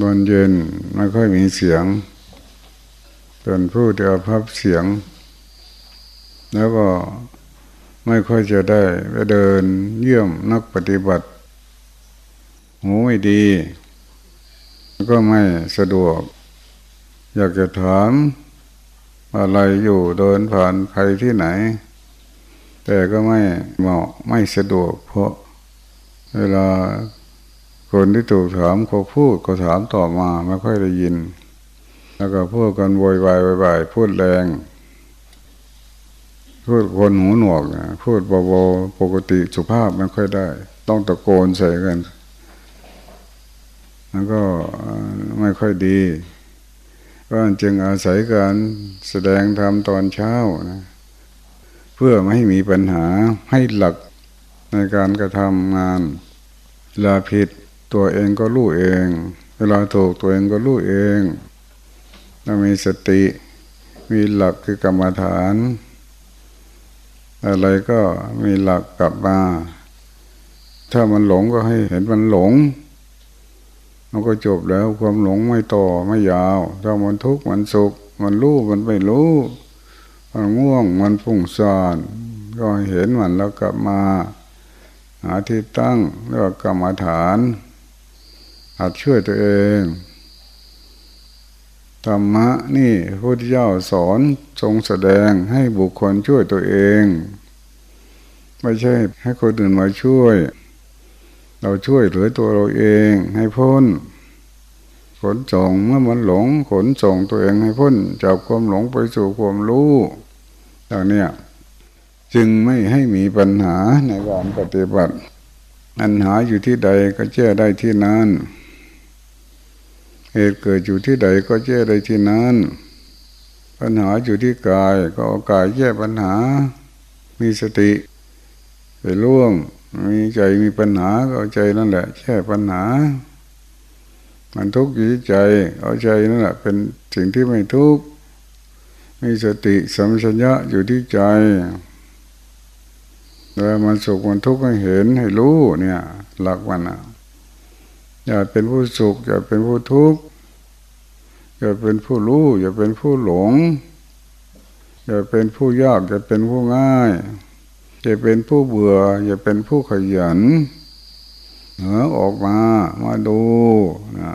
บนเย็นไม่ค่อยมีเสียงเป็นผู้เดียวพับเสียง แล้วก็ไม่ค่อยจะได้ไปเดินเยี่ยมนักปฏิบัติ หูไม่ดี ก็ไม่สะดวก อยากจะถามอะไรอยู่เดินผ่านใครที่ไหน แต่ก็ไม่เหมาะไม่สะดวกเพราะเวลา คนที่ถูกถามเขาพูดเขาถามต่อมาไม่ค่อยได้ยิน แล้วก็พูดกันโวยวายโวยวายพูดแรง พูดคนหูหนวกนะพูดเบาๆปกติสุภาพไม่ค่อยได้ ต้องตะโกนใส่กันแล้วก็ไม่ค่อยดีก็จึงอาศัยการแสดงธรรมตอนเช้านะเพื่อไม่ให้มีปัญหาให้หลักในการกระทำงานลาผิด ตัวเองก็รู้เอง เวลาถูกตัวเองก็รู้เองถ้ามีสติมีหลักคือกรรมฐาน อะไรก็มีหลักกลับมา ถ้ามันหลงก็ให้เห็นมันหลง มันก็จบแล้วความหลงไม่ต่อไม่ยาว ถ้ามันทุกข์มันสุข มันรู้มันไม่รู้มันง่วงมันฟุ้งซ่านก็เห็นมันแล้วกลับมา หาที่ตั้งเรียกกรรมฐาน อาจช่วยตัวเองธรรมะนี่พระพุทธเจ้าสอนทรงแสดงให้บุคคลช่วยตัวเอง ไม่ใช่ให้คนอื่นมาช่วย เราช่วยเหลือตัวเราเองให้พ้น ขนส่งเมื่อมันหลง ขนส่งตัวเองให้พ้นจากความหลงไปสู่ความรู้ทางนี้จึงไม่ให้มีปัญหาในการปฏิบัติปัญหาอยู่ที่ใดก็แก้ได้ที่นั้น เหตุเกิดอยู่ที่ใดก็แก้ได้ที่นั้น ปัญหาอยู่ที่กายก็เอากายแก้ปัญหา มีสติไปล่วงมีใจมีปัญหาก็เอาใจนั่นแหละแค่ปัญหา มันทุกข์อยู่ที่ใจ เอาใจนั่นแหละเป็นสิ่งที่ไม่ทุกข์มีสติสัมชัญญะอยู่ที่ใจแล้วมันสุขมันทุกข์ให้เห็นให้รู้เนี่ย หลักมันอะ อย่าเป็นผู้สุข อย่าเป็นผู้ทุกข์อย่าเป็นผู้รู้ อย่าเป็นผู้หลง อย่าเป็นผู้ยาก อย่าเป็นผู้ง่ายจะเป็นผู้เบื่อ อย่าเป็นผู้ขยันเหนือออกมามาดูนะ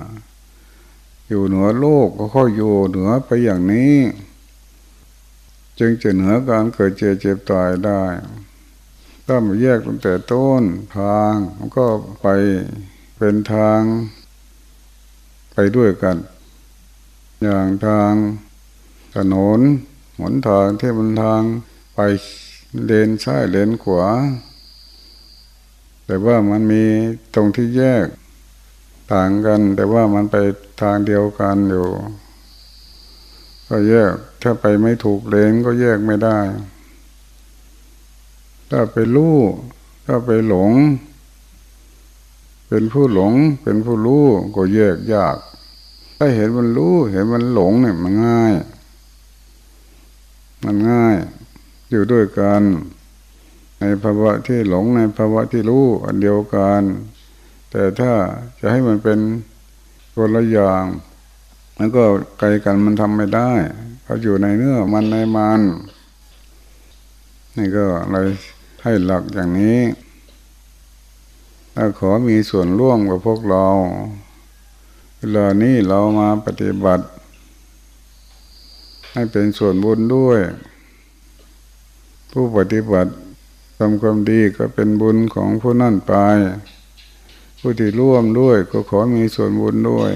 อยู่เหนือโลกก็ค่อยอยู่เหนือไปอย่างนี้ จึงจะเหนือการเกิดเจ็บเจ็บตายได้ถ้ามาแยกตั้งแต่ต้นทางมันก็ไป เป็นทางไปด้วยกัน อย่างทางถนนหนทางที่มันทางไปเลนซ้ายเลนขวา แต่ว่ามันมีตรงที่แยกต่างกัน แต่ว่ามันไปทางเดียวกันอยู่ ก็แยกถ้าไปไม่ถูกเลนก็แยกไม่ได้ ถ้าไปรู้ถ้าไปหลง เป็นผู้หลง เป็นผู้รู้ก็แยกยาก ถ้าเห็นมันรู้ เห็นมันหลงเนี่ยมันง่าย มันง่าย อยู่ด้วยกัน ในภาวะที่หลงในภาวะที่รู้อันเดียวกัน แต่ถ้าจะให้มันเป็นคนละอย่างมันก็ไกลกันมันทำไม่ได้เขาอยู่ในเนื้อมันในมัน นี่ก็เลยให้หลักอย่างนี้ ขอมีส่วนร่วมกับพวกเราเวลานี้เรามาปฏิบัติ ให้เป็นส่วนบุญด้วย ผู้ปฏิบัติทำความดีก็เป็นบุญของผู้นั่นไป ผู้ที่ร่วมด้วยก็ขอมีส่วนบุญด้วย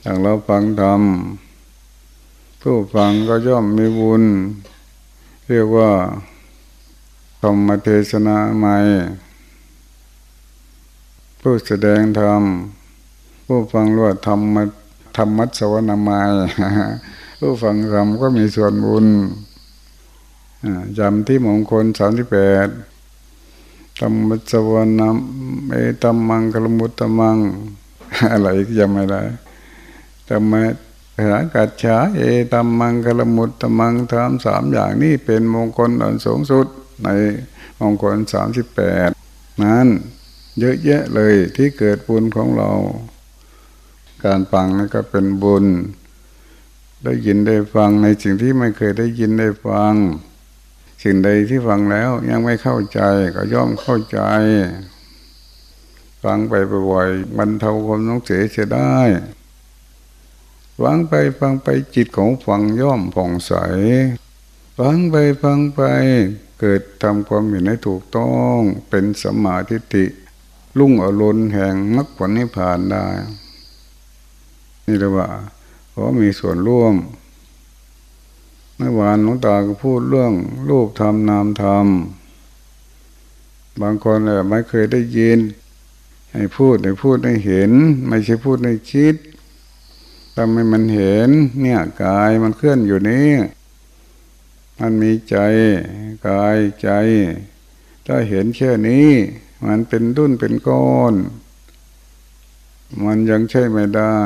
อย่างเราฟังธรรมผู้ฟังก็ย่อมมีบุญ เรียกว่าธรรมเทศนาใหม่ ผู้แสดงธรรมผู้ฟังรู้ธรรมธรรมัสวนามัยผู้ฟังธรรมก็มีส่วนบุญจำที่มงคลสามสิบแปดธรรมัสวรรค์เอตัมมังคลมุตตมัง อะไรจำไม่ได้ธรรมะหากัจฉาเอตัมมังคลมุตตมังทำสามอย่างนี้เป็นมงคลอันสูงสุดในมงคลสามสิบแปดนั้น เยอะแยะเลยที่เกิดบุญของเรา การฟังนั่นก็เป็นบุญ ได้ยินได้ฟังในสิ่งที่ไม่เคยได้ยินได้ฟัง สิ่งใดที่ฟังแล้วยังไม่เข้าใจก็ย่อมเข้าใจ ฟังไปบ่อยๆบรรเทาความน้องเสียเสียได้ฟังไปฟังไปจิตของฟังย่อมผ่องใสฟังไปฟังไป เกิดทำความเห็นให้ถูกต้องเป็นสมาธิิ ลุ่งอรุณแห่งมรรคผลนิพพานได้ นี่เรียกว่าเพราะมีส่วนร่วมเมื่อวานหลวงตาก็พูดเรื่องรูปธรรมนามธรรม บางคนเลยไม่เคยได้ยิน ให้พูดให้พูดให้เห็น ไม่ใช่พูดให้คิดทำให้มันเห็น เนี่ยกายมันเคลื่อนอยู่นี้ มันมีใจกายใจ ถ้าเห็นแค่นี้ มันเป็นดุนเป็นก้อน มันยังใช่ไม่ได้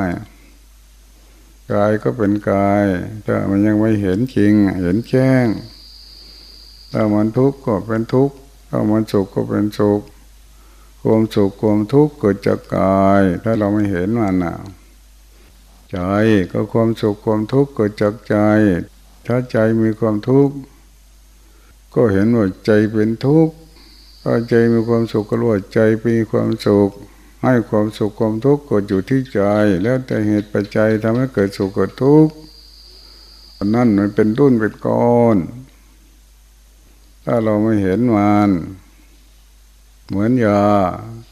กายก็เป็นกายถ้ามันยังไม่เห็นจริง เห็นแจ้งถ้ามันทุกข์ก็เป็นทุกข์ถ้ามันสุขก็เป็นสุขความสุขความทุกข์เกิดจากกาย ถ้าเราไม่เห็นมันอะใจก็ความสุขความทุกข์เกิดจากใจ ถ้าใจมีความทุกข์ก็เห็นว่าใจเป็นทุกข์ ถ้าใจมีความสุขก็รู้ว่าใจมีความสุข ให้ความสุขความทุกข์เกิดอยู่ที่ใจ แล้วแต่เหตุปัจจัยทำให้เกิดสุขเกิดทุกข์นั่นมันเป็นรุ่นเป็นก้อนถ้าเราไม่เห็นมันเหมือนยา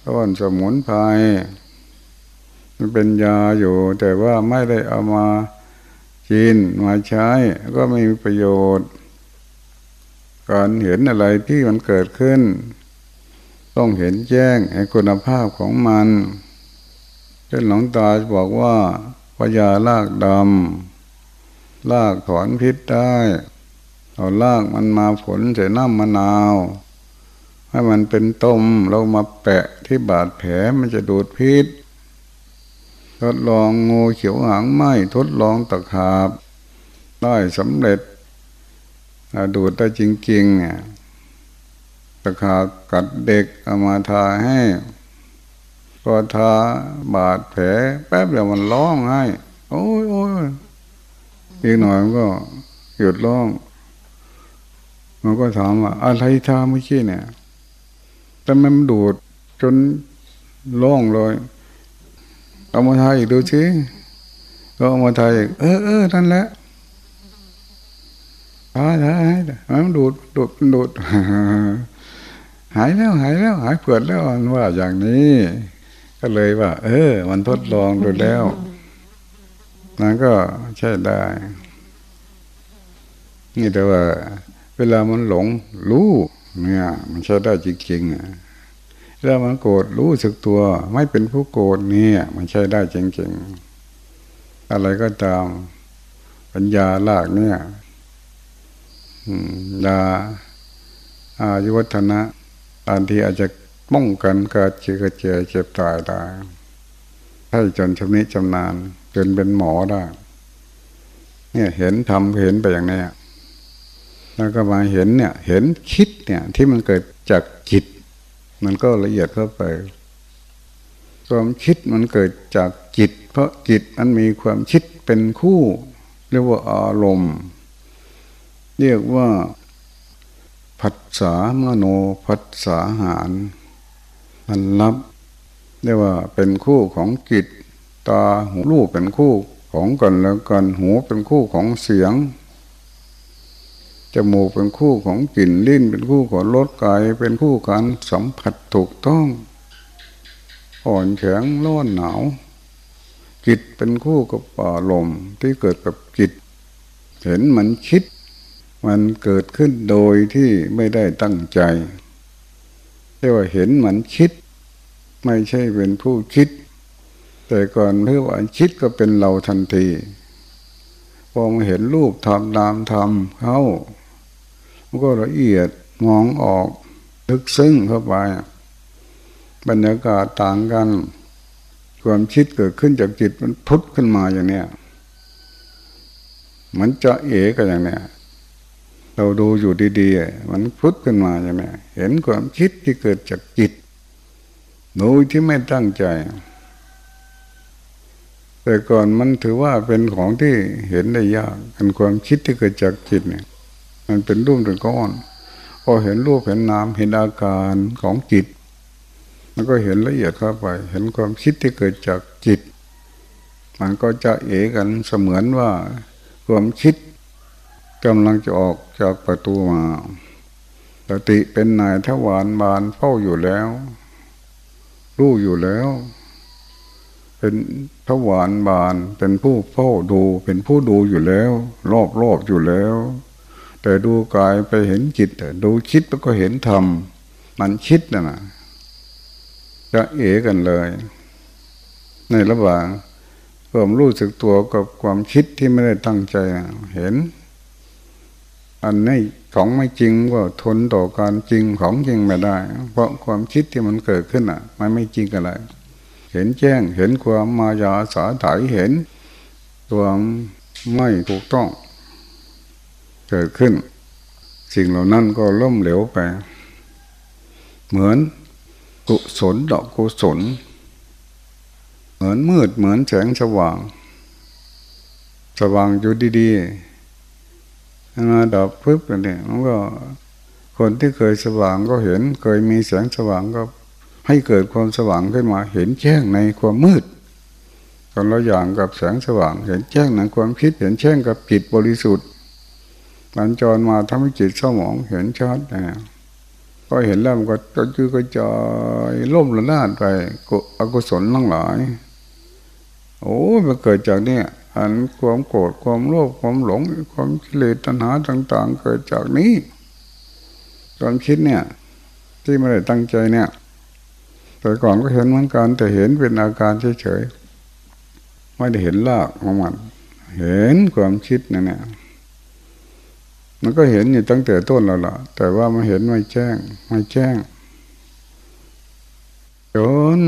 ต้นสมุนไพรมันเป็นยาอยู่ แต่ว่าไม่ได้เอามากินมาใช้ ก็ไม่มีประโยชน์ การเห็นอะไรที่มันเกิดขึ้น ต้องเห็นแจ้งให้คุณภาพของมันเช่นหลวงตาบอกว่าพยาลากดำลากถอนพิษได้ เอาลากมันมาผลใส่น้ำมะนาว ให้มันเป็นต้มเรามาแปะที่บาดแผลมันจะดูดพิษ ทดลองงูเขียวหางไหมทดลองตะขาบ ได้สำเร็จดูดได้จริงๆเนี่ย ตะขากัดเด็กเอามาทาให้พอทาบาดแผลแป๊บเดียวมันร้องให้ โอ้ยโอ้ยอีกหน่อยมันก็หยุดร้อง มันก็ถามว่า อะไรทาเมื่อกี้เนี่ยแต่มันดูดจนร้องเลย เอามาทาอีกดูสิก็เอามาทาอีกเออเออนั่นแหละทายทายมันดูดดูดดูด หายแล้วหายแล้วหายเผือดแล้วว่าอย่างนี้ ก็เลยว่า เออ มันทดลองดูแล้วนั่นก็ใช่ได้ นี่แต่ว่า เวลามันหลงรู้เนี่ย มันใช้ได้จริงๆอะแล้วมันโกรธรู้สึกตัว ไม่เป็นผู้โกรธเนี่ย มันใช้ได้จริงๆ อะไรก็ตาม ปัญญาลากเนี่ยยาอายุวัฒนะ อันที่อาจจะป้องกันการเจ็บเจ็บเจ็บตายได้ถ้าจนชำนิชำนาญจนเป็นหมอได้ เนี่ยเห็นทำเห็นไปอย่างนี้แล้วก็มาเห็นเนี่ย เห็นคิดเนี่ยที่มันเกิดจากจิต มันก็ละเอียดเข้าไป ความคิดมันเกิดจากจิต เพราะจิตมันมีความคิดเป็นคู่ เรียกว่าอารมณ์ เรียกว่า ผัสสะมโนผัสสะหารมันรับเรียกว่าเป็นคู่ของจิตตาหูรูปเป็นคู่ของกันแล้วกันหูเป็นคู่ของเสียงจมูกเป็นคู่ของกลิ่นลิ้นเป็นคู่ของรสกายเป็นคู่การสัมผัสถูกต้อง อ่อนแข็งร้อนหนาวจิตเป็นคู่กับป่าลมที่เกิดกับจิต เห็นมันคิด มันเกิดขึ้นโดยที่ไม่ได้ตั้งใจเรียกว่าเห็นมันคิด ไม่ใช่เป็นผู้คิด แต่ก่อนเพื่อว่าคิดก็เป็นเราทันทีพอมาเห็นรูปทำนามทำเข้าก็ละเอียดมองออกลึกซึ้งเข้าไป บรรยากาศต่างกัน ความคิดเกิดขึ้นจากจิตมันพุทธขึ้นมาอย่างเนี้ยมันจะเอ๋กันอย่างเนี้ย เราดูอยู่ดีๆ มันพุทขึ้นมาอย่างเนี้ยเห็นความคิดที่เกิดจากจิตโดยที่ไม่ตั้งใจ แต่ก่อนมันถือว่าเป็นของที่เห็นได้ยากเป็นความคิดที่เกิดจากจิตเนี่ย มันเป็นรูปเป็นก้อนพอเห็นรูปเห็นนามเห็นอาการของจิตมันก็เห็นละเอียดเข้าไป เห็นความคิดที่เกิดจากจิต มันก็จะเอกันเสมือนว่า ความคิด กำลังจะออกจากประตูมาสติเป็นนายทวารบานเฝ้าอยู่แล้ว รู้อยู่แล้ว เป็นทวารบานเป็นผู้เฝ้าดู เป็นผู้ดูอยู่แล้ว รอบรอบอยู่แล้ว แต่ดูกายไปเห็นจิตดูคิดแล้วก็เห็นธรรมมันคิดนะนะจะเอกันเลย ในระหว่างความรู้สึกตัวกับความคิดที่ไม่ได้ตั้งใจเห็น อันนี้ของไม่จริงก็ทนต่อการจริงของจริงไม่ได้ เพราะความคิดที่มันเกิดขึ้นอะ มันไม่จริงอะไร เห็นแจ้งเห็นความมายาสาถายเห็นตัวไม่ถูกต้อง เกิดขึ้น สิ่งเหล่านั้นก็ล่มเหลวไป เหมือนกุศลดอกกุศล เหมือนมืดเหมือนแสงสว่าง สว่างอยู่ดีๆ มาดับปึ๊บเนี่ยมันก็คนที่เคยสว่างก็เห็น เคยมีแสงสว่างก็ให้เกิดความสว่างขึ้นมา เห็นแจ้งในความมืดคนละอย่างกับแสงสว่าง เห็นแจ้งในความคิด เห็นแจ้งกับจิตบริสุทธิ์มันจรมาทำให้จิตสมองเห็นชัดนะก็เห็นแล้วมันก็จะจือกระจายล่มระนาดไปอกุศลทั้งหลาย โอ้มันเกิดจากเนี่ย อันความโกรธความโลภความหลงความกิเลสตัณหาต่าง ๆ เกิดจากนี้ความคิดเนี่ย ที่ไม่ได้ตั้งใจเนี่ยแต่ก่อนก็เห็นเหมือนกันแต่เห็นเป็นอาการเฉยๆไม่ได้เห็นรากของมัน เห็นความคิดนั่นแหละมันก็เห็นอยู่ตั้งแต่ต้นแล้วล่ะ แต่ว่ามันเห็นไม่แจ้ง ไม่แจ้งจน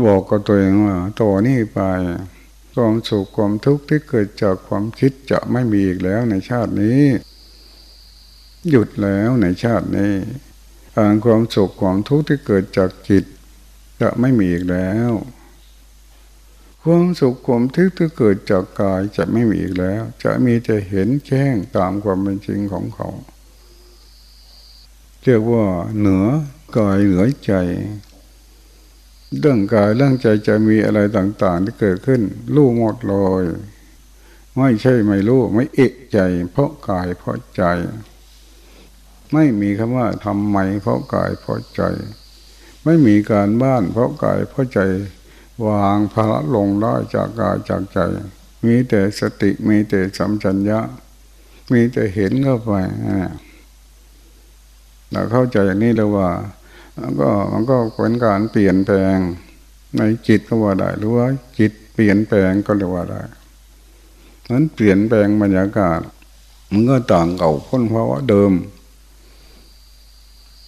บอกกับตัวเองว่าต่อนี้ไปความสุขความทุกข์ที่เกิดจากความคิดจะไม่มีอีกแล้วในชาตินี้ หยุดแล้วในชาตินี้าความสุขความทุกข์ที่เกิดจากจิต จะไม่มีอีกแล้ว ความสุขความทุกข์ที่เกิดจากกายจะไม่มีอีกแล้ว จะมีแต่เห็นแจ้งตามความเป็นจริงของเขาเรียกว่าเหนือกายเหนือใจ เรื่องกายเรื่องใจจะมีอะไรต่าง ๆ ที่เกิดขึ้น รู้หมดเลยไม่ใช่ไม่รู้ ไม่เอกใจ เพราะกายเพราะใจ ไม่มีคำว่าทำไม เพราะกายเพราะใจ ไม่มีการบ้าน เพราะกายเพราะใจ วางภาระลงได้จากกายจากใจ มีแต่สติมีแต่สัมจัญญะ มีแต่เห็นเข้าไปเราเข้าใจอย่างนี้แล้วว่า มันก็มันก็เป็นการเปลี่ยนแปลงในจิตก็ว่าได้หรือว่าจิตเปลี่ยนแปลงก็เรียกว่าได้นั้นเปลี่ยนแปลงบรรยากาศ มันก็ต่างเก่าพ้นเพราะว่าเดิม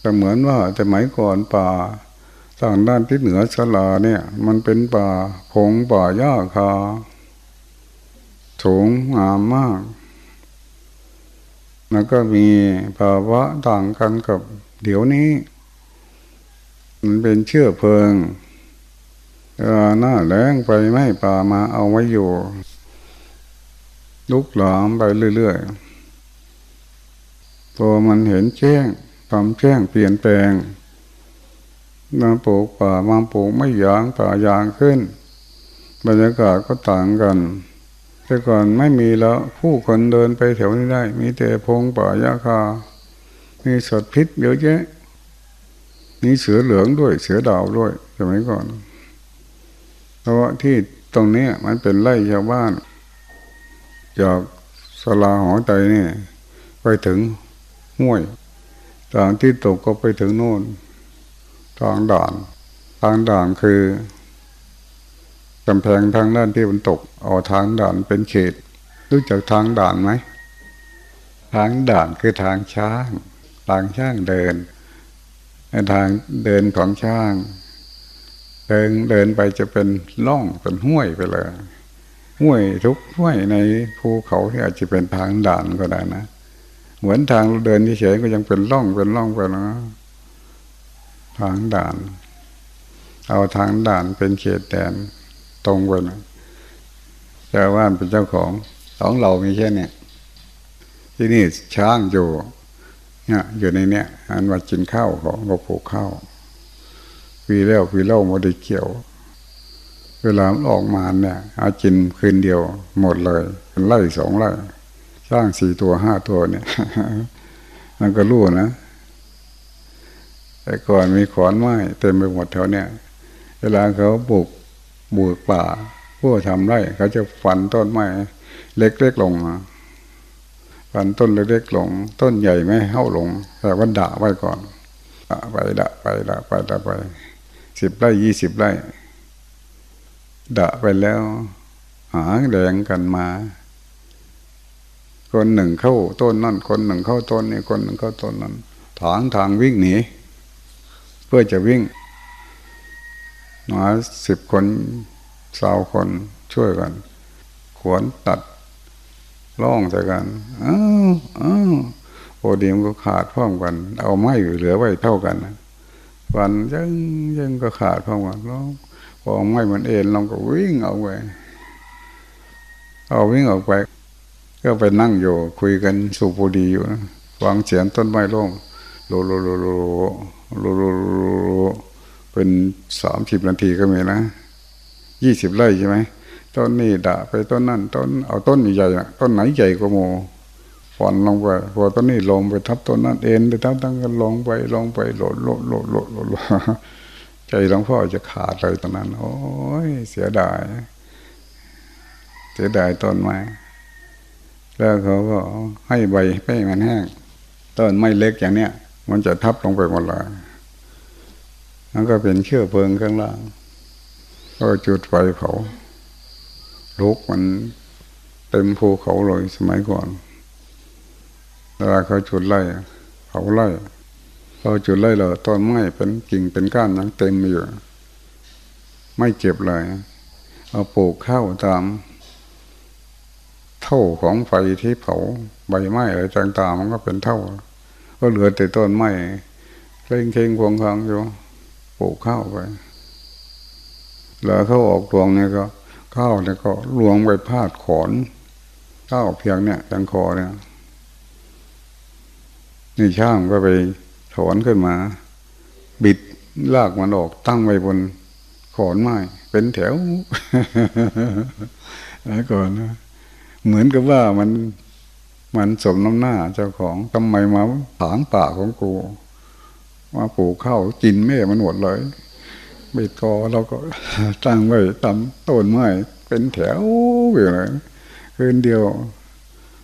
แต่เหมือนว่าแต่หมายก่อนป่าทางด้านที่เหนือสลาเนี่ย มันเป็นป่าพงป่าหญ้าคาสูงงามมาก แล้วก็มีภาวะต่างกันกับเดี๋ยวนี้ มันเป็นเชื่อเพลิงหน้าแรงไปไม่ป่ามาเอาไว้อยู่ ลุกหลามไปเรื่อยๆพอมันเห็นแจ้งทำแจ้งเปลี่ยนแปลงมาปลูกป่ามาปลูกไม่ยางป่ายางขึ้น บรรยากาศก็ต่างกันแต่ก่อนไม่มีแล้วผู้คนเดินไปแถวนี้ได้ มีแต่พงป่ายาคา มีสัตว์พิษเยอะแยะ มีเสือเหลืองด้วย เสือดาวด้วยสมัยก่อน เพราะว่าที่ตรงนี้มันเป็นไร่ชาวบ้าน จากสลาหอใจนี่ไปถึงห้วยทางที่ตกก็ไปถึงโน่นทางด่านทางด่านคือกำแพงทางด้านที่มันตกเอาทางด่านเป็นเขต รู้จักทางด่านไหมทางด่านคือทางช้าง ทางช้างเดิน ทางเดินของช้าง เดินเดินไปจะเป็นล่องเป็นห้วยไปเลยห้วยทุกห้วยในภูเขาที่อาจจะเป็นทางด่านก็ได้นะเหมือนทางเดินเฉยก็ยังเป็นล่องเป็นล่องไปนะทางด่าน เอาทางด่านเป็นเขตแดนตรงไปนะเจ้าว่านเป็นเจ้าของสองเรามีแค่เนี่ยที่นี่ช้างอยู่ เนี่ยอยู่ในเนี้ยอันว่ากินข้าวของเราปลูกข้าวปีแล้วปีเล่ามาได้เกี่ยว เวลาออกมาเนี่ยอากินคืนเดียว หมดเลยเป็นไล่สองไล่สร้างสี่ตัวห้าตัวเนี่ย มันก็รู้นะ แต่ก่อนมีขอนไม้เต็มไปหมดแถวเนี่ย เวลาเขาปลูกบูกป่าผู้ทำไร่เขาจะฟันต้นไม้เล็กๆลงมา ฟันต้นเล็กๆลง ต้นใหญ่ไม่เข้าลง แต่ว่าด่าไว้ก่อนด่าไปด่าไปด่าไปด่าไปสิบไร่ยี่สิบไร่ด่าไปแล้ว หาแดงกันมา คนหนึ่งเข้าต้นนั่นคนหนึ่งเข้าต้นนี่คนหนึ่งเข้าต้นนั้นถางทางวิ่งหนีเพื่อจะวิ่งมาสิบคนสาวคนช่วยกัน ขวนตัด ล่องใส่กันอ้าวอ้าวโอดีมก็ขาดพร้อมกัน เอาไม้อยู่เหลือไว้เท่ากันวันยังยังก็ขาดพร้อมกันแล้วพอไม้มันเอ็นลงก็วิ่งออกไปเอาวิ่งออกไป ก็ไปนั่งอยู่คุยกันสูบุดีอยู่นะวางเสียงต้นไม้ล่งโลโลโลโลโลโลโลเป็นสามสิบนาทีก็มีนะยี่สิบไร่ใช่ไหม ต้นนี้ด่าไปต้นนั่นต้นเอาต้นใหญ่ๆต้นไหนใหญ่กว่าโมฝันลงไปพอต้นนี้ลงไปทับต้นนั้นเอ็นไปทับตั้งกันลงไปลงไปโหลดโหลดโหลดโหลดโหลดใจหลวงพ่อจะขาดเลยตอนนั้น โอ้ยเสียดาย เสียดายต้นไม้แล้วเขาก็ให้ใบให้มันแห้งต้นไม้เล็กอย่างเนี้ยมันจะทับลงไปหมดเลยแล้วก็เป็นเชื้อเพลิงข้างล่าง ก็จุดไฟเผา ลุกมันเต็มภูเขาเลยสมัยก่อนเวลาเขาจุดไล่เผาไล่เราจุดไล่เราต้นไม้เป็นกิ่งเป็นก้านยังเต็มอยู่ ไม่เจ็บเลยเอาปลูกข้าวตามเท่าของไฟที่เผาใบไม้อะไรต่างๆมันก็เป็นเท่า ก็เหลือแต่ต้นไม้เล่งเคงควงคางอยู่ปลูกข้าวไปแล้วเขาออกรวงเนี่ยก็ ข้าวเนี่ยก็ลวงไปพาดขอนข้าวเพียงเนี่ยจังคอเนี่ยนี่ช่างก็ไปถอนขึ้นมา บิดลากมันออกตั้งไว้บนขอนไม้เป็นแถวแล้วก่อนนะเหมือนกับว่ามันมันสมน้ำหน้าเจ้าของทำไมมาถางป่าของกูมาปลูกข้าวกินแม่มันหมดเลย บ็ดกอเราก็ตั้งไว้ตามต้นไม้เป็นแถวไปเลยคืนเดียว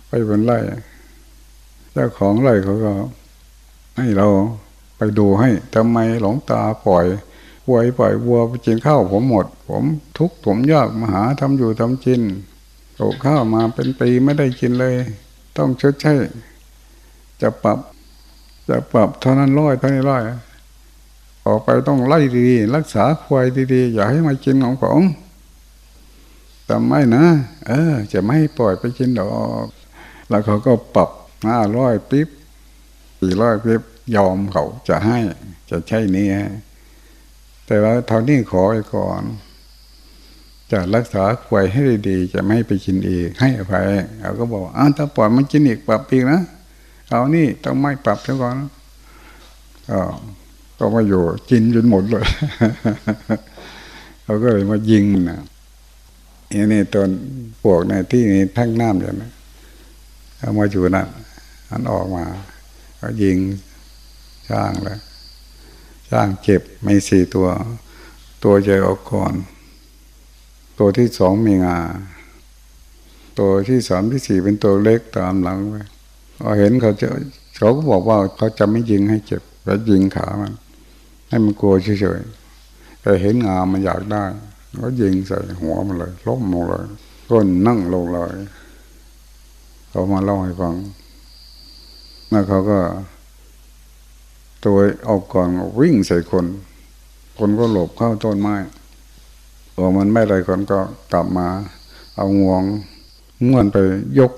ไปบนไร่เจ้าของไร่เขาก็ ให้เราไปดูให้ทำไมหลงตาปล่อยวัวปล่อยวัวไปกินข้าวผมหมด ผมทุกข์ผมยากมาหาทำอยู่ทำกินปลูกข้าวมาเป็นปีไม่ได้กินเลย ต้องชดใช้จะปรับ จะปรับเท่านั้นร้อยเท่านี้ร้อย ออกไปต้องไล่ดีรักษาควายดีๆอย่าให้มากินของผมทำไม่นะ เออ จะไม่ปล่อยไปกินดอก แล้วเขาก็ปรับห้าร้อยปิ๊บสี่ร้อยปิ๊บยอมเขาจะให้จะใช่นี้แต่ว่าเท่านี้ขอไปก่อน จะรักษาควายให้ดีๆจะไม่ไปกินอีกให้อภัยเขาก็บอกอ้าวถ้าปล่อยมันกินอีกปรับอีกนะเอานี่ต้องไม่ปรับซะก่อนก็ ก็มาอยู่กินจนหมดเลยเขาก็เลยมายิงนะอันนี้ตอนพวกในที่นี้ทั้งน้ำอย่างนั้นเอามาอยู่นั่นอันออกมาก็ยิงช่างเลยช่างเก็บไม่สี่ตัว ตัวใหญ่ออกก่อน ตัวที่สองมีงา ตัวที่สามที่สี่เป็นตัวเล็กตามหลังไปพอเห็นเขาจะเขาก็บอกว่าเขาจะไม่ยิงให้เจ็บแล้วยิงขามัน ให้มันกลัวเฉยๆแต่เห็นงามมันอยากได้ก็ยิงใส่หัวมันเลยล้มลงเลยก้นนั่งลงเลยเขามาเล่าให้ฟังแล้วเขาก็ ตัวเอาก่อนวิ่งใส่คน คนก็หลบเข้าต้นไม้พอมันไม่ไรคนก็กลับมา เอางวงม้วนไปยก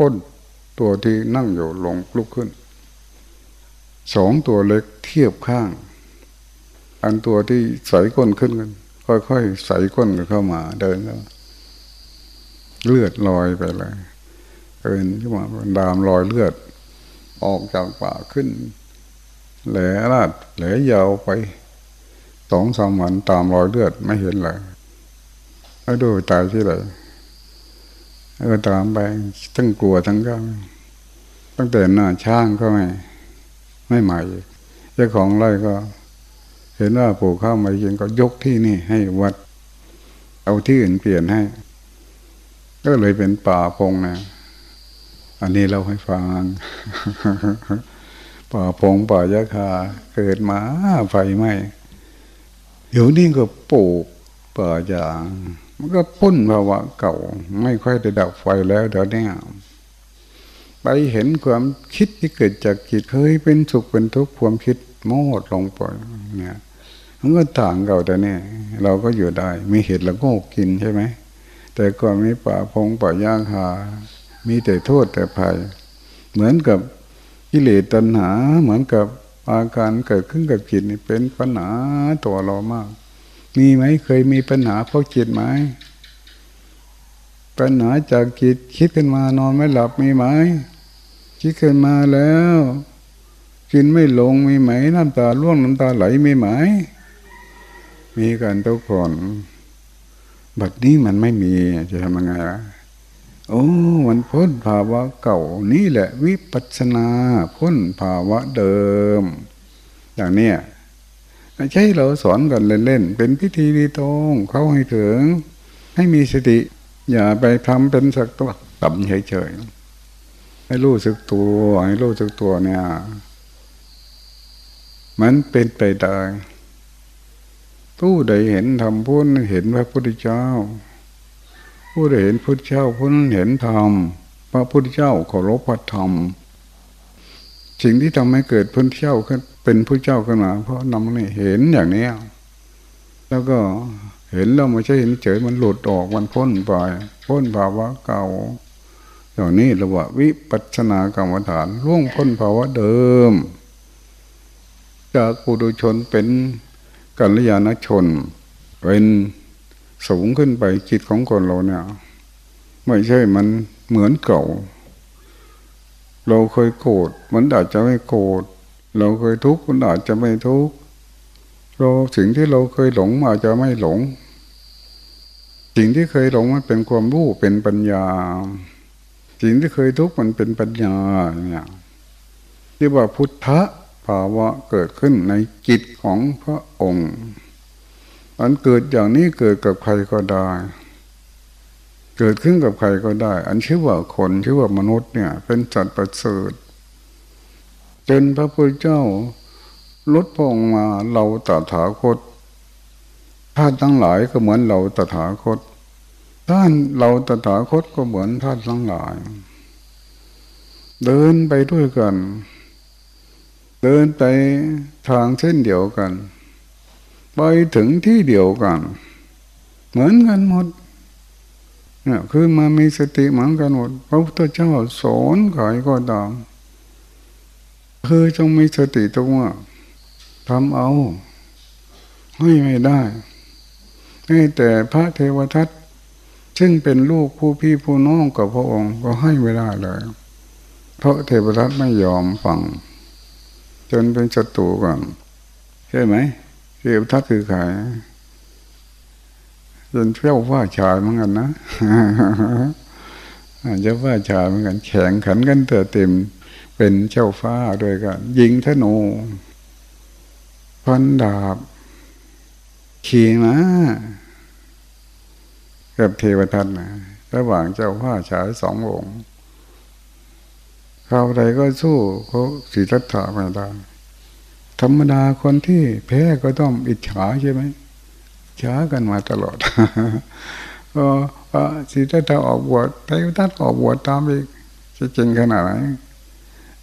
ก้นตัวที่นั่งอยู่ลงลุกขึ้น สองตัวเล็กเทียบข้าง อันตัวที่ใส่ก้นขึ้นกัน ค่อยๆใส่ก้นเข้ามา เดินแล้วเลือดลอยไปเลยเดินขึ้นมาดามรอยเลือด ออกจากปากขึ้น แหลลาดแหลยาวไปสองสามวันตามรอยเลือดไม่เห็นเลยแล้วดูตายที่ไหนเออตามไปทั้งกลัวทั้งก็ตั้งแต่หน้าช่างก็ไม่ ไม่ใหม่เจ้าของไร่ก็ เห็นว่าปลูกข้าวมากินก็ยกที่นี่ให้วัด เอาที่อื่นเปลี่ยนให้ ก็เลยเป็นป่าพงนะ อันนี้เราให้ฟัง ป่าพงป่ายาคา เกิดมาไฟไหมเดี๋ยวนี้ก็ปลูกป่ายางมันก็พ้นภาวะเก่า ไม่ค่อยได้ดับไฟแล้วเดี๋ยวนี้ไปเห็นความคิดที่เกิดจากจิตเคยเป็นสุขเป็นทุกข์ความคิดโมดลงไปเนี่ย มันก็ต่างเก่าแต่เนี่ยเราก็อยู่ได้ มีเห็ดละโงกกินใช่ไหม แต่ก่อนมีป่าพงป่าย่างหา มีแต่โทษแต่ภัย เหมือนกับกิเลสตัณหา เหมือนกับอาการเกิดขึ้นกับจิตนี่เป็นปัญหาตัวเรามาก มีไหมเคยมีปัญหาเพราะจิตไหมปัญหาจากจิตคิดขึ้นมานอนไม่หลับมีไหมคิดขึ้นมาแล้ว กินไม่ลงมีไหมน้ำตาล่วงน้ำตาไหลมีไหม มีกันทุกคนบัดนี้มันไม่มีจะทำยังไงล่ะโอ้มันพ้นภาวะเก่านี่แหละ วิปัสนาพ้นภาวะเดิม อย่างเนี้ยไม่ใช่เราสอนกันเล่นๆเป็นพิธีดีตรงเข้าให้ถึง ให้มีสติ อย่าไปทำเป็นสักตัวต่ำเฉยๆให้รู้สึกตัวให้รู้สึกตัวเนี่ย มันเป็นไปได้ ผู้ใดเห็นธรรมผู้นั้นเห็นพระพุทธเจ้า ผู้ใดเห็นพุทธเจ้าผู้นั้นเห็นธรรมพระพุทธเจ้าเคารพพระธรรม สิ่งที่ทำให้เกิดพุทธเจ้าขึ้นเป็นพระเจ้าขึ้นมาเพราะนำนี่เห็นอย่างนี้แล้วก็เห็นแล้วไม่ใช่เห็นเฉยมันหลุดออกมันพ้นไปพ้นภาวะเก่าอย่างนี้เรียกว่าวิปัสนากรรมฐานล่วงพ้นภาวะเดิม จากปุถุชนเป็น กัลยาณชน เป็นสูงขึ้นไปจิตของคนเราเนี่ย ไม่ใช่มันเหมือนเก่า เราเคยโกรธมันอาจจะไม่โกรธเราเคยทุกข์มันอาจจะไม่ทุกข์เราสิ่งที่เราเคยหลงอาจจะไม่หลง สิ่งที่เคยหลงมันเป็นความรู้เป็นปัญญา สิ่งที่เคยทุกข์มันเป็นปัญญาเนี่ยที่ว่าพุทธะ ภาวะเกิดขึ้นในจิตของพระองค์อันเกิดอย่างนี้เกิดกับใครก็ได้ เกิดขึ้นกับใครก็ได้ อันชื่อว่าคนชื่อว่ามนุษย์เนี่ย เป็นจัดประเสริฐจนพระพุทธเจ้าลดพองมาเราตถาคตท่านทั้งหลายก็เหมือนเราตถาคตท่านเราตถาคตก็เหมือนท่านทั้งหลาย เดินไปด้วยกัน เดินไปทางเส้นเดียวกัน ไปถึงที่เดียวกัน เหมือนกันหมดเนี่ยคือมามีสติเหมือนกันหมดพระพุทธเจ้าสอนขายก็ตามคือจงมีสติตรงว่าทำเอา ให้ไม่ได้ ให้แต่พระเทวทัตซึ่งเป็นลูกผู้พี่ผู้น้องกับพระองค์ก็ให้ไม่ได้เลย เพราะเทวทัตไม่ยอมฟัง จนเป็นศัตรูกันใช่ไหมเทียบทัศคือขายจนเที่ยวว่าชายเหมือนกันนะจะว่าชายเหมือนกัน แข่งขันกันเติเต็ม เป็นเจ้าฟ้าด้วยกัน ยิงธนูพันดาบ ขี่มากับเทวทัตนะระหว่างเจ้าฟ้าชายสององค์ คราวใดก็สู้เขาสีทัตถาไม่ได้ธรรมดาคนที่แพ้ก็ต้องอิจฉาใช่ไหมช้ากันมาตลอดก็สีทัตถาออกบวชไทยทัตออกบวชตามอีกจะจริงขนาดไหน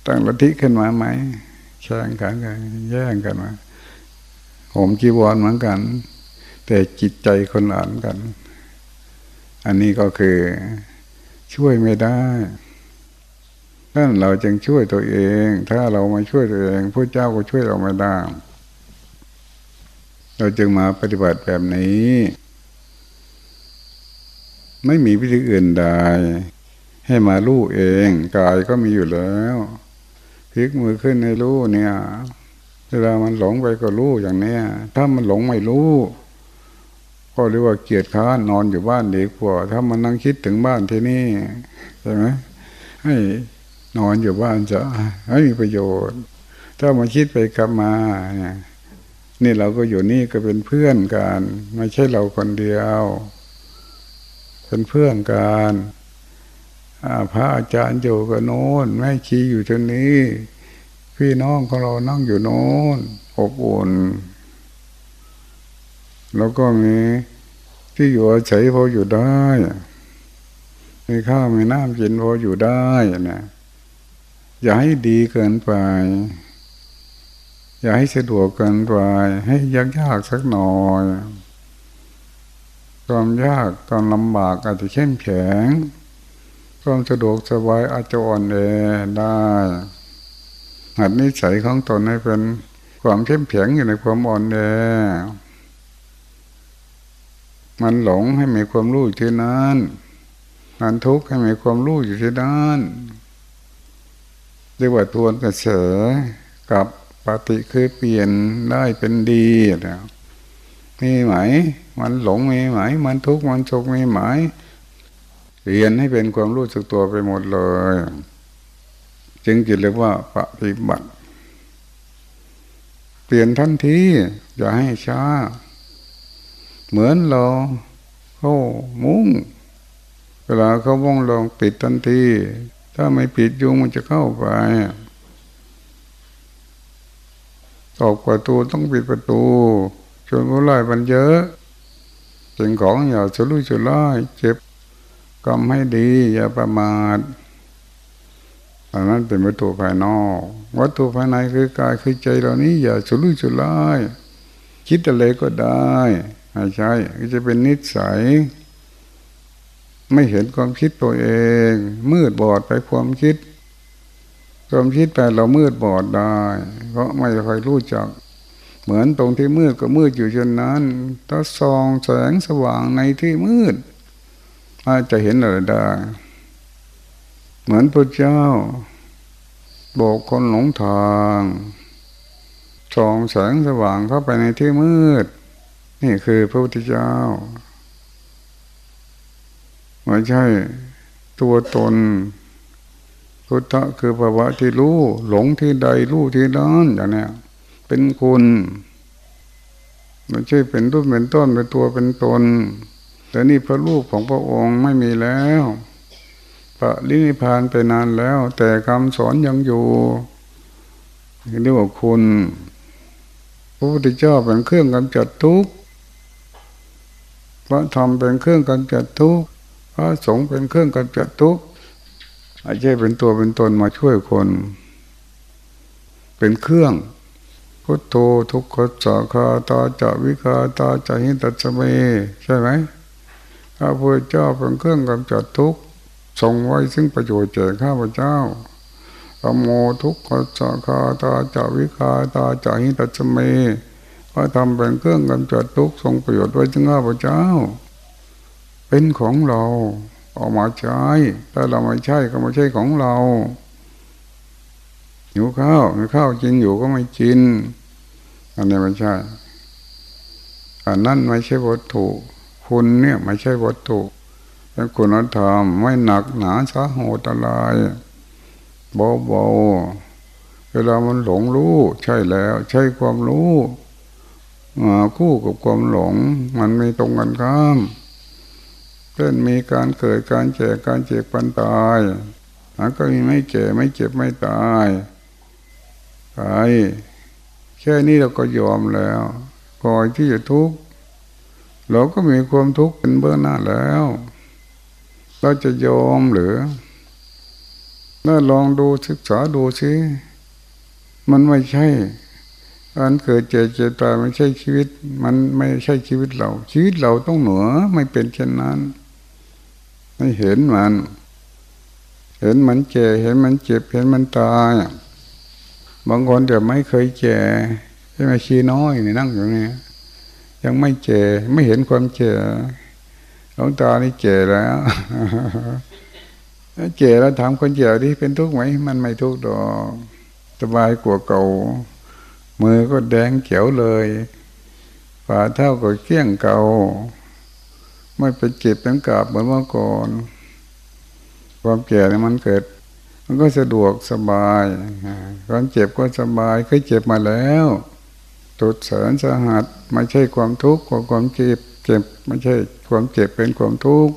ตั้งลัทธิขึ้นมาไหมแข่งขันกันแย่งกันมาผมจีวรเหมือนกัน แต่จิตใจคนละอันกัน อันนี้ก็คือช่วยไม่ได้ นั่นเราจึงช่วยตัวเอง ถ้าเรามาช่วยตัวเองพระเจ้าก็ช่วยเราไม่ได้ เราจึงมาปฏิบัติแบบนี้ ไม่มีวิธีอื่นใด ให้มาลู่เองกายก็มีอยู่แล้วพลิกมือขึ้นในรู้เนี่ย เวลามันหลงไปก็รู้อย่างเนี้ย ถ้ามันหลงไม่รู้ก็เรียกว่าเกียรติค้านนอนอยู่บ้านดีกว่า ถ้ามันนั่งคิดถึงบ้านที่นี่ใช่ไหมให้ นอนอยู่บ้านจะไม่มีประโยชน์ ถ้ามาคิดไปกลับมาเนี่ยนี่เราก็อยู่นี่ก็เป็นเพื่อนกันไม่ใช่เราคนเดียว เป็นเพื่อนกันพระอาจารย์อยู่กับโน้นแม่ชีอยู่ตรงนี้ พี่น้องของเรานั่งอยู่โน้นอบอุ่น แล้วก็มีที่อยู่อาศัยพออยู่ได้ มีข้าวมีน้ำกินพออยู่ได้นะ อย่าให้ดีเกินไป อย่าให้สะดวกเกินไป ให้ยากยากสักหน่อยความยากตอนลำบากอาจจะเข้มแข็งความสะดวกสบายอาจจะอ่อนแอได้หัดนิสัยของตนให้เป็นความเข้มแข็งอยู่ในความอ่อนแอมันหลงให้มีความรู้อยู่ที่นั้นมันทุกข์ให้มีความรู้อยู่ที่นั้น เรียกว่าทวนกระเสกับปฏิคือเปลี่ยนได้เป็นดีแล้วมีไหม มันหลงมีไหม มันทุกข์มันสุขมีไหมเปลี่ยนให้เป็นความรู้สึกตัวไปหมดเลย จึงจิตเรียกว่าปฏิบัติ เปลี่ยนทันทีอย่าให้ช้า เหมือนเราเข้ามุ้งเวลาเขาว่องลองปิดทันที ถ้าไม่ปิดยุงมันจะเข้าไปออกประตูต้องปิดประตูชนผู้ไล่มันเยอะสิ่งของอย่าสุรุ่ยสุร่ายเจ็บกรรมให้ดี อย่าประมาทอันนั้นเป็นวัตถุภายนอก วัตถุภายในคือกายคือใจเรานี้อย่าสุรุ่ยสุร่ายคิดอะไรก็ได้ใช่ก็จะเป็นนิสัย ไม่เห็นความคิดตัวเอง มืดบอดไปความคิด ความคิดไปเรามืดบอดได้ เพราะไม่ค่อยรู้จัก เหมือนตรงที่มืดก็มืดอยู่เช่นนั้น ถ้าส่องแสงสว่างในที่มืดอาจจะเห็นอะไรได้ เหมือนพระเจ้า บอกคนหลงทางส่องแสงสว่างเข้าไปในที่มืด นี่คือพระพุทธเจ้า ไม่ใช่ ตัวตนพุทธะคือภาวะที่รู้ หลงที่ใดรู้ที่นั้นอย่างนี้เป็นคุณไม่ใช่เป็นรูปเป็นต้นเป็นตัวเป็นตน แต่นี่พระรูปของพระองค์ไม่มีแล้วพระลินิพานไปนานแล้ว แต่คำสอนยังอยู่เรียกว่าคุณพระพุทธเจ้าเป็นเครื่องกำจัดทุกข์พระธรรมเป็นเครื่องกำจัดทุกข์ พระสงฆ์เป็นเครื่องกำจัดทุกข์อาจจะเป็นตัวเป็นตนมาช่วยคน เป็นเครื่องพุทโธทุกขจักขาตาจะวิคาตาจะหิตัสเมใช่ไหมพระพุทธเจ้าเป็นเครื่องกำจัดทุกข์ทรงไว้ซึ่งประโยชน์แก่ข้าพเจ้าธรรมโมทุกขสักขาตาจาวิคาตาจาหิตัสเมพระธรรมเป็นเครื่องกำจัดทุกข์ทรงประโยชน์ไว้จึงข้าพเจ้า เป็นของเราออกมาใช้ ถ้าเราไม่ใช่ก็ไม่ใช่ของเราหิวข้าวมีข้าวกินอยู่ก็ไม่กิน อันนี้ไม่ใช่ อันนั้นไม่ใช่วัตถุ คุณเนี่ยไม่ใช่วัตถุเป็นคุณธรรมไม่หนักหนาสาหัสอะไรเบาๆเวลามันหลงรู้ ใช่แล้ว ใช่ความรู้คู่กับความหลง มันไม่ตรงกันข้าม เช่นมีการเกิดการเจ็บการเจ็บปันตายแล้วก็มีไม่เจ็บไม่เจ็บไม่ตายไปแค่นี้เราก็ยอมแล้วก่อนที่จะทุกข์เราก็มีความทุกข์เป็นเบื้องหน้าแล้ว เราจะยอมหรือถ้าลองดูศึกษาดูสิมันไม่ใช่การเกิดเจ็บเจ็บตายไม่ใช่ชีวิต มันไม่ใช่ชีวิตเรา ชีวิตเราต้องเหนือไม่เป็นเช่นนั้น ไม่เห็นมัน เห็นมันเจ็บเห็นมันเจ็บ เห็นมันตายบางคนจะไม่เคยเจ็บใช่ไหมชีน้อยนี่นั่งอยู่นี่ยังไม่เจไม่เห็นความเจหลวงตานี่เจแล้วเจแล้วถามคนเจที่เป็นทุกข์ไหมมันไม่ทุกข์ดอกสบายกว่าเก่า มือก็แดงเขียวเลยฝ่าเท่าก็เกี้ยงเก่า ไม่เป็นเจ็บเป็นกาบเหมือนเมื่อก่อน ความแก่เนี่ยมันเกิด มันก็สะดวกสบายความเจ็บก็สบายเคยเจ็บมาแล้วตุดเสริญสหัสไม่ใช่ความทุกข์ความเจ็บเจ็บไม่ใช่ความเจ็บเป็นความทุกข์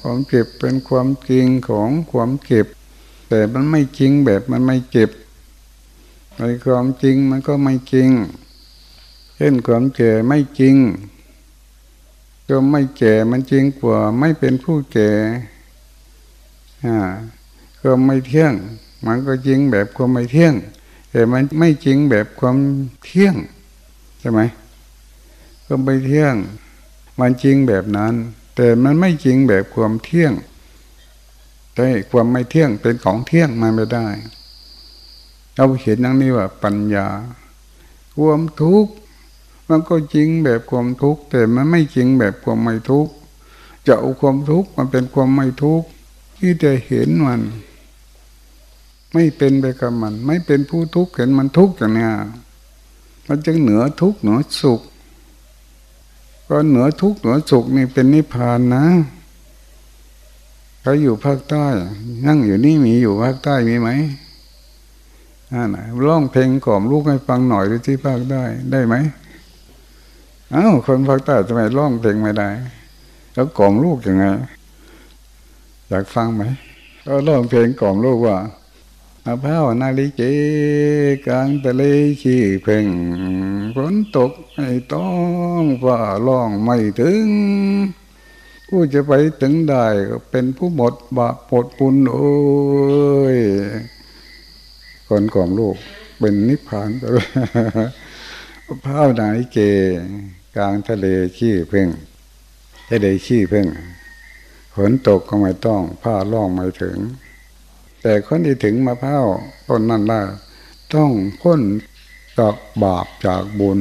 ความเจ็บเป็นความจริงของความเจ็บ แต่มันไม่จริงแบบมันไม่เจ็บในความจริงมันก็ไม่จริง เช่นความเจ็บไม่จริง ก็ไม่แก่มันจริงกว่า ไม่เป็นผู้แก่อ่าก็ไม่เที่ยง มันก็จริงแบบความไม่เที่ยง แต่มันไม่จริงแบบความเที่ยงใช่ไหมก็ไม่เที่ยง มันจริงแบบนั้น แต่มันไม่จริงแบบความเที่ยงแต่ความไม่เที่ยงเป็นของเที่ยงมันไม่ได้เราเห็นอย่างนี้ว่าปัญญา ความทุกข์ มันก็จริงแบบความทุกข์แต่มันไม่จริงแบบความไม่ทุกข์จะเอาความทุกข์มันเป็นความไม่ทุกข์ที่จะเห็นมัน ไม่เป็นไปกับมัน ไม่เป็นผู้ทุกข์เห็นมันทุกข์อย่างนี้มันจึงเหนือทุกข์เหนือสุขก็เหนือทุกข์เหนือสุขนี่เป็นนิพพานนะเขาอยู่ภาคใต้ นั่งอยู่นี่มีอยู่ภาคใต้มีไหมอ่าไหนร้องเพลงกล่อมลูกให้ฟังหน่อยดูที่ภาคได้ได้ไหม อ้าวคนภาคใต้ทำไมร้องเพลงไม่ได้ แล้วกล่อมลูกยังไง อยากฟังไหมก็ร้องเพลงกล่อมลูกว่ามะพร้าวนาฬิเกกลางทะเลขี้เพ่งฝนตกให้ต้องฝ่าร้องไม่ถึงผู้จะไปถึงได้ก็เป็นผู้หมดบาปปดปุนโอ้ยคนกล่อมลูกเป็นนิพพานไปเลยพร้าวนาฬิเก กลางทะเลขี้เพ่งทะเลขี้เพ่งฝนตกก็ไม่ต้องผ้าล่องไม่ถึง แต่คนที่ถึงมะพร้าวต้นนั้นได้ต้องพ้นจากบาปจากบุญ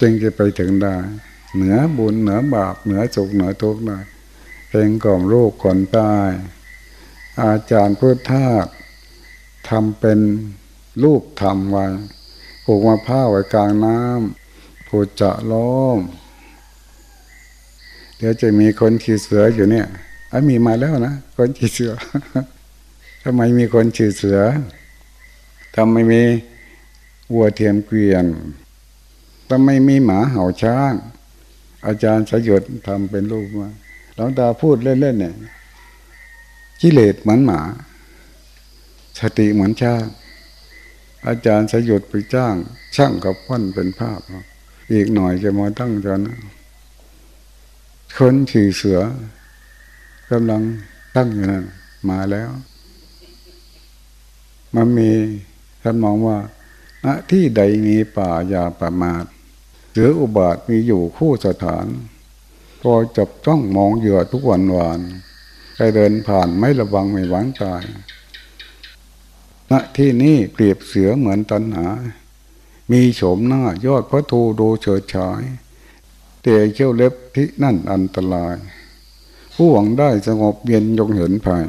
จึงจะไปถึงได้ เหนือบุญเหนือบาปเหนือสุขเหนือทุกข์ได้เพลงกล่อมลูกคนใต้อาจารย์พุทธาทำเป็นรูปทำไว้ปลูกมะพร้าวไว้กลางน้ำผูจะล้อมเดี๋ยวจะมีคนขี่เสืออยู่เนี่ยอมีมาแล้วนะคนขี่เสือทำไมมีคนขี่เสือทำไมมีวัวเทียมเกวียนทำไมมีหมาเห่าช้าง อาจารย์สยดทำเป็นรูปมาหลวงตาพูดเล่นๆเนี่ยกิเลสเหมือนหมา สติเหมือนช้างอาจารย์สยดไปจ้าง ช่างกับพันเป็นภาพ อีกหน่อยจะมาตั้งจนคนขี่เสือกำลังตั้งอยู่นั่นมาแล้ว มันมีท่านมองว่าณที่ใดมีป่าอย่าประมาทเสืออุบาทมีอยู่คู่สถานพอจับจ้องมองเหยื่อทุกวันวานใครเดินผ่านไม่ระวังไม่หวังตายณที่นี้เปรียบเสือเหมือนตันหา มีโฉมหน้ายอดพระทูดูเฉิดฉายเตะเขี้ยวเล็บที่นั่นอันตราย ผู้หวังได้สงบเย็นยงเห็นภาย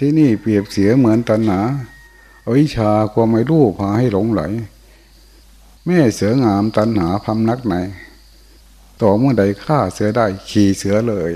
ที่นี่เปรียบเสือเหมือนตันหาวิชาความไม่รู้พาให้หลงไหล แม่เสืองามตันหาพำนักไหน ต่อเมื่อใดฆ่าเสือได้ขี่เสือเลย